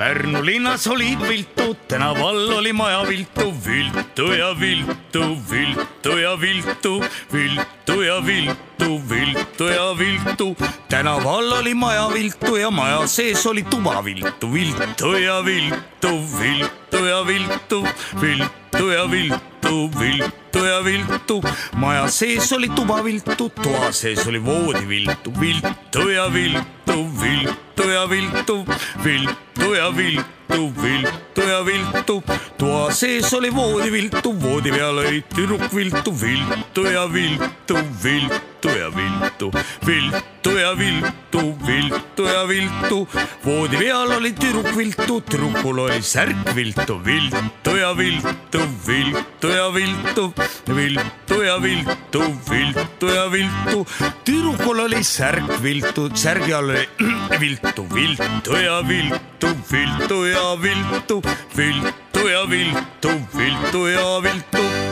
Pärnu linnas olid viltu, tänaval oli maja viltu, viltu ja viltu, viltu ja viltu, viltu ja viltu, viltu ja viltu. tänaval oli maja viltu ja maja sees oli tuba viltu, viltu ja viltu, viltu ja viltu, viltu ja viltu, viltu ja viltu. maja sees oli tuba viltu, toa sees oli voodi viltu, viltu ja viltu, viltu ja viltu, viltu ja viltu, viltu ja viltu. toa sees oli voodi viltu, voodi peal oli tüdruk viltu, viltu ja viltu, viltu ja viltu, viltu ja viltu, viltu ja viltu. voodi peal oli tüdruk viltu, tüdrukul oli särk viltu, viltu ja viltu, viltu ja viltu, viltu ja viltu, viltu ja viltu. tüdrukul oli särk viltu, särgi all oli viltu, viltu ja viltu, viltu ja viltu, viltu ja viltu, viltu ja viltu